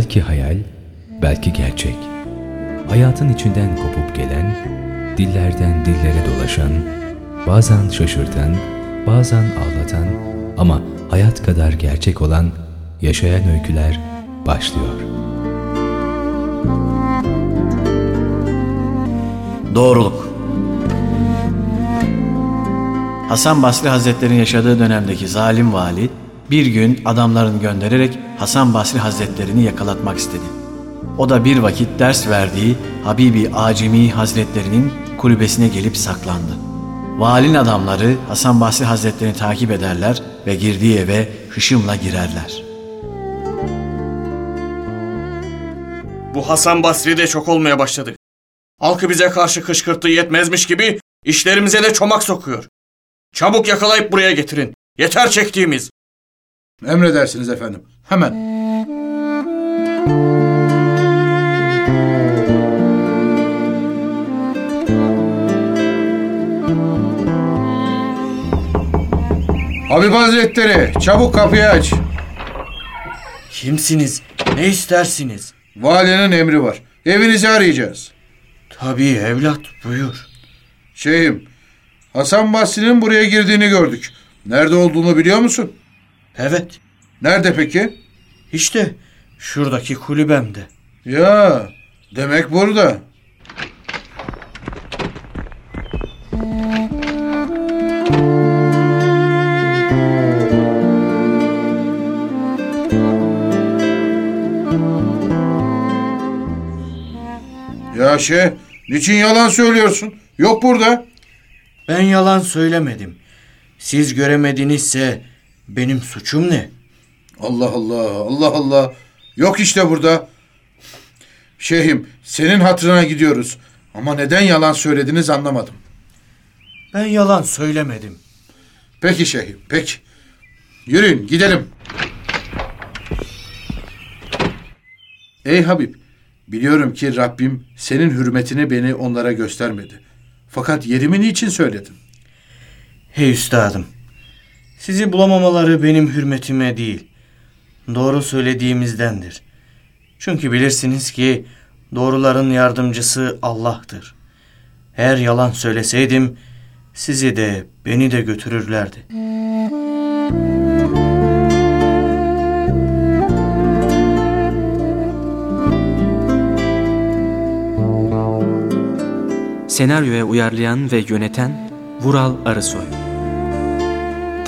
Belki hayal, belki gerçek. Hayatın içinden kopup gelen, dillerden dillere dolaşan, bazen şaşırtan, bazen ağlatan ama hayat kadar gerçek olan yaşayan öyküler başlıyor. Doğruluk Hasan Basri Hazretleri'nin yaşadığı dönemdeki zalim vali bir gün adamlarını göndererek Hasan Basri Hazretlerini yakalatmak istedi. O da bir vakit ders verdiği Habibi Acemi Hazretlerinin kulübesine gelip saklandı. Valin adamları Hasan Basri Hazretlerini takip ederler ve girdiği eve hışımla girerler. Bu Hasan Basri de çok olmaya başladı. Halkı bize karşı kışkırttığı yetmezmiş gibi işlerimize de çomak sokuyor. Çabuk yakalayıp buraya getirin. Yeter çektiğimiz. Emredersiniz efendim. Hemen. Habib Hazretleri çabuk kapıyı aç. Kimsiniz? Ne istersiniz? Valinin emri var. Evinizi arayacağız. Tabii evlat buyur. Şeyhim, Hasan Basri'nin buraya girdiğini gördük. Nerede olduğunu biliyor musun? Evet. Nerede peki? İşte şuradaki kulübemde. Ya, demek burada. Ya şey, niçin yalan söylüyorsun? Yok burada. Ben yalan söylemedim. Siz göremedinizse benim suçum ne? Allah Allah, Allah Allah. Yok işte burada. Şeyhim, senin hatırına gidiyoruz. Ama neden yalan söylediniz anlamadım. Ben yalan söylemedim. Peki şeyhim, peki. Yürüyün, gidelim. Ey Habib, biliyorum ki Rabbim senin hürmetini beni onlara göstermedi. Fakat yerimi niçin söyledin? Hey üstadım. Sizi bulamamaları benim hürmetime değil. Doğru söylediğimizdendir. Çünkü bilirsiniz ki doğruların yardımcısı Allah'tır. Eğer yalan söyleseydim sizi de beni de götürürlerdi. Senaryoya uyarlayan ve yöneten Vural Arısoy